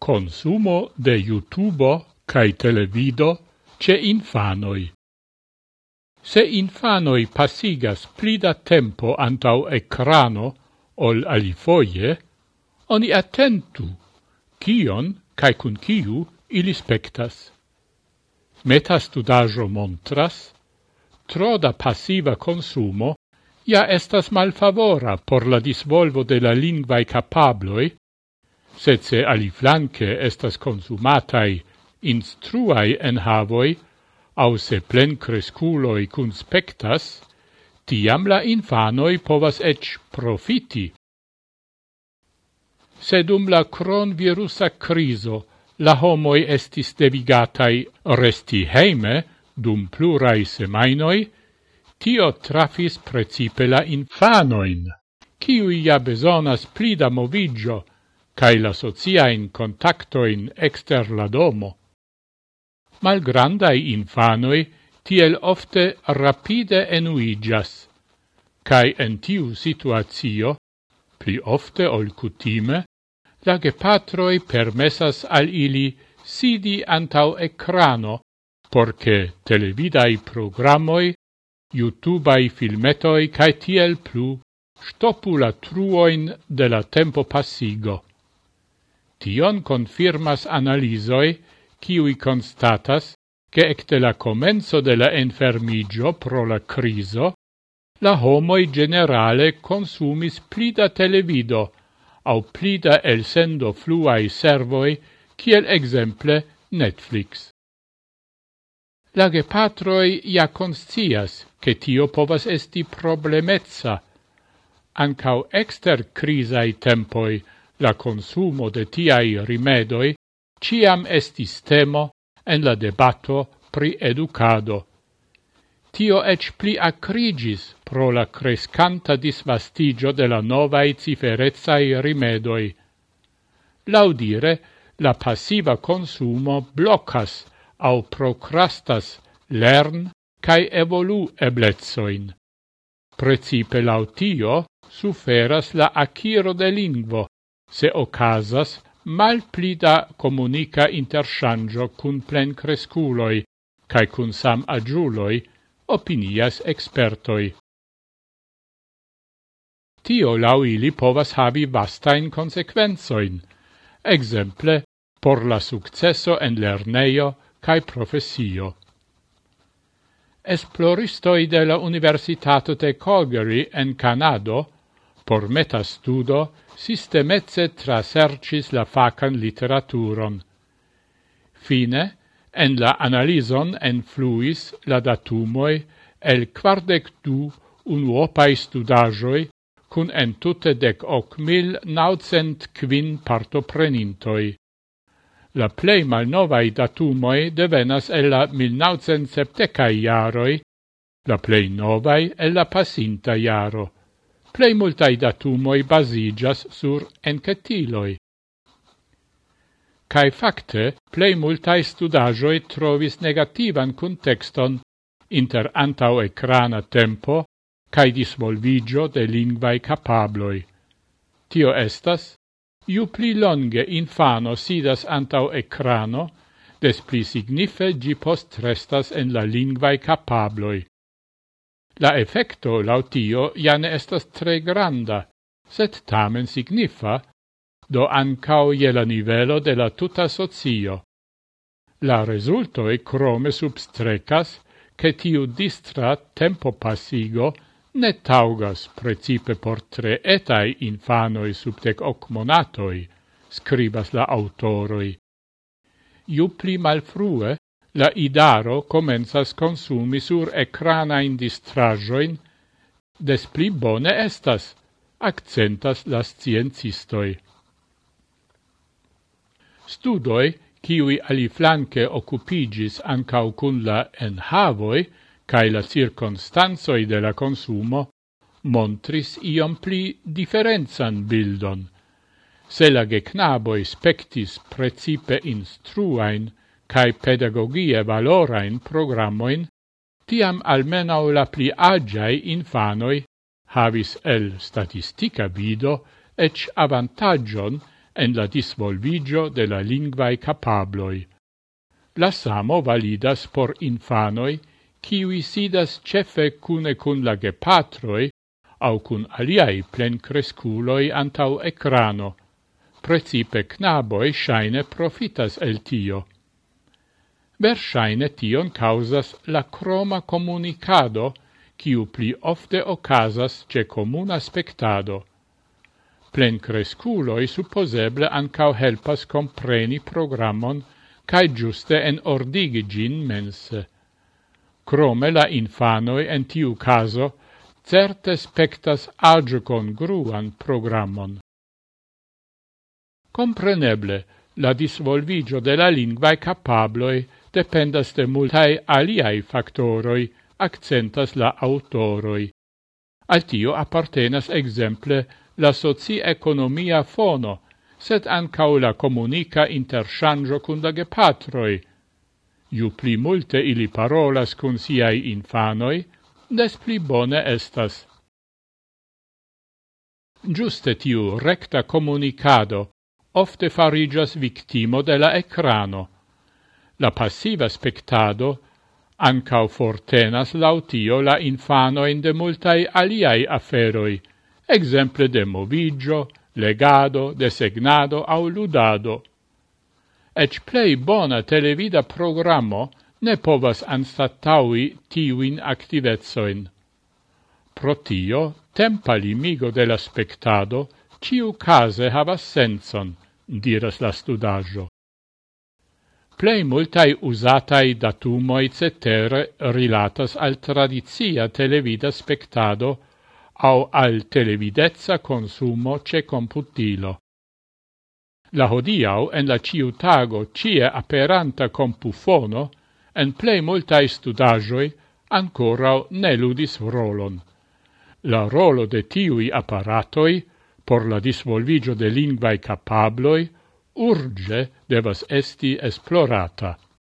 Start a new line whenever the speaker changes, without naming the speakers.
consumo de YouTube cae televido ce infanoi. Se infanoi passigas plida tempo antau ecrano ol alifoie, oni attentu kion cae cun ciu ili spectas. Meta studajo montras, tro da passiva consumo ja estas malfavora por la disvolvo de la lingvae capabloi sed se aliflanque estas consumatai instruai enhavoi, au se plen cresculoi conspectas, tiam la infanoi povas ec profiti. Sedum la cron virusa criso, la homoi estis devigatai resti heime dum plurai semainoi, tio trafis precipe la infanoin, kiui ja besonas plida movigio cae la sociaen contactoin exter la domo. Malgrandai infanoi tiel ofte rapide enuigas, cae en tiu situatio, pli ofte ol cutime, la gepatroi permessas al ili sidi antau ecrano, porce televidai programoi, YouTubeai filmetoi cae tiel plu, stopu la truoin de la tempo passigo. Tion confirmas analisoi, kiui constatas, che ecte la comenzo de la enfermigio pro la criso, la homoi generale consumis plida televido, au plida el sendo fluai servoi, kiel exemple Netflix. La gepatroi ja conscias, che tio povas esti problemezza, ancau exter crisai tempoi, la consumo de tiai rimedoi ciam estis temo en la debato pri educado. Tio ec pli acrigis pro la crescanta disvastigio de la novae ciferezzae rimedoi. Laudire, la passiva consumo blocas au procrastas lern cae evolu eblezoin. Precipe lautio suferas la aciro de lingvo, se ocasas malpli da comunica interchangio cun plen cresculoi, cae cun sam agiuloi, opinias expertoi. Tio lau ili povas habi vastain consequenzoin, exemple por la successo en lerneio cae professio. Esploristoi de la Universitato de Calgary en Canado por meta studo sistemece trasercis la facan literaturon. Fine, en la analizon enfluis la datumoi el quardec du unuopai studajoi cun entute dec hoc mil naucent quin partoprenintoi. La plei malnovai datumoi devenas el la milnaucent septecai jaroi, la plei novai el la pasinta jaro plei multai datumoi basigas sur encetiloi. Cai facte, plei multai studajoi trovis negativan contexton inter antau ecrana tempo cae disvolvigio de lingvae capabloi. Tio estas, iu pli longe infano sidas antau ecrano, des pli signife gi post restas en la lingvae capabloi. La effecto lautio ja ne estas tre granda, sed tamen signifa, do ancao je la nivelo de la tuta socio. La resulto e crome substrecas, che tiu distra tempo passigo ne taugas precipe por tre etai infanoi subtec hoc monatoi, scribas la autoroi. Ju pli malfrue, la idaro comenzas consumi sur ecranain distrajoin, des pli bone estas, accentas las sciencistoi. Studoi, kiui aliflanque occupigis ancau cun la enhavoi cae la circonstanzoi de la consumo, montris iom pli differenzan bildon. Se la gecnaboi spectis precipe instruain cae pedagogie valorain programoin, tiam almenau la pli agiai infanoi havis el statistica vido ec avantagion en la disvolvigio de la lingvae capabloi. La samo validas por infanoi, kiui sidas cefe cune cun la gepatroi au cun aliai plen cresculoi antau ecrano. Precipe knaboi shaine profitas el tio. Versaine tion causas la croma comunicado, quiu pli ofte ocasas ce comuna spectado. Plen cresculoi supposeble ancau helpas compreni programmon cae giuste en ordigi gin mense. Crome la infanoi en tiu caso certe spectas agio gruan programmon. Compreneble, la disvolvigio de la lingvae capabloi dependas de multae aliai factoroi, accentas la autoroi. Al tio appartenas exemple la soci-economia fono, sed ancau la comunica intershangio cun la gepatroi. Iu pli multe ili parolas cun siai infanoi, des pli bone estas. Giuste tiu recta comunicado ofte farigas victimo de la ecrano, La passiva spectado ancau fortenas lautio la infanoin de multai aliai aferoi, exemple de movigio, legado, desegnado au ludado. Ec plei bona televida programo ne povas anstataui tiuin activezoin. Pro tio, tempa limigo de la spectado ciu case havas senson, diras la studaggio plei multai usatai datumoi cetere rilatas al tradizia televida spectado au al televidezza consumo ce computilo. La hodiau en la ciutago cie aperanta compufono en plei multai studagioi ancorau ne ludis rolon. La rolo de tiui apparatoi por la disvolvigio de lingvae capabloi urge devas esti esplorata.